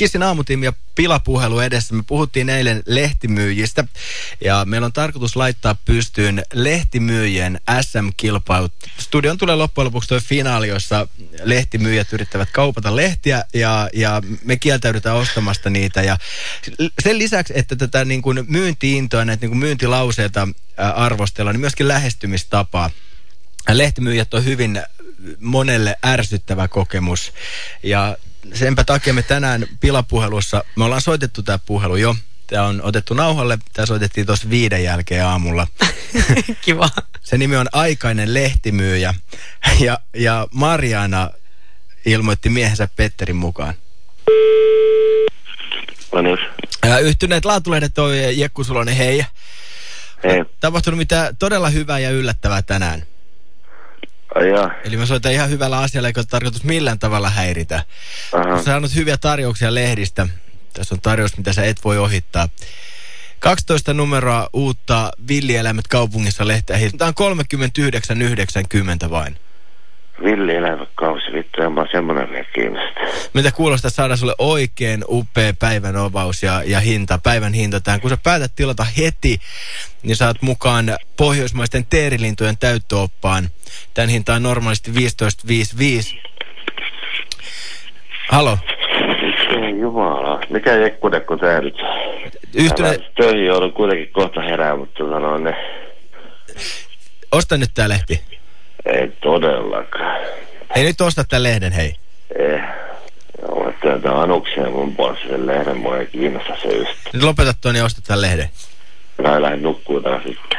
Kissin aamutiimi ja pilapuhelu edessä. Me puhuttiin eilen lehtimyyjistä ja meillä on tarkoitus laittaa pystyyn lehtimyyjien SM-kilpailut. Studion tulee loppujen lopuksi tuo finaali, jossa lehtimyyjät yrittävät kaupata lehtiä ja, ja me kieltäydytään ostamasta niitä. Ja sen lisäksi, että tätä niin kuin myyntiintoa, näitä niin kuin myyntilauseita arvostellaan, niin myöskin lähestymistapaa. Lehtimyyjät on hyvin monelle ärsyttävä kokemus. Ja senpä takia me tänään pilapuhelussa, me ollaan soitettu tämä puhelu jo. Tämä on otettu nauhalle, tämä soitettiin tuossa viiden jälkeen aamulla. Kiva. Se nimi on Aikainen lehtimyyjä. Ja, ja Mariana ilmoitti miehensä Petterin mukaan. No niin. Ja yhtyneet laatulehdet on Jekku Sulonen, hei. Hei. Tapahtunut mitä todella hyvää ja yllättävää tänään. Ai jaa. Eli mä soitan ihan hyvällä asialla, eikä ole tarkoitus millään tavalla häiritä. Aha. Olen saanut hyviä tarjouksia lehdistä. Tässä on tarjous, mitä sä et voi ohittaa. 12 numeroa uutta Villieläimet kaupungissa lehteä. Tämä on 39,90 vain. Villi elämäkausi, vittu, en mä semmonen vielä kiinnostaa. Mitä kuulostaa saada sulle oikein upea päivän ovaus ja, ja hinta, päivän hinta tähän. Kun sä päätät tilata heti, niin saat mukaan pohjoismaisten teerilintujen täyttöoppaan. Tämän hinta on normaalisti 15,55. Halo, Ei jumala. Mikä jekkudekku tää nyt? Yhtyne... Mä Töihin joudun kuitenkin kohta herää, mutta tota noin, ne... osta nyt tää lehti. Todellakaan. Ei nyt osta tän lehden, hei. Eh. Joo, että tätä anukseen mun puolesta sen lehden mua ei kiinnosta se just. Nyt lopeta tuon ja osta tän lehden. Mä lähden nukkuu taas sitten.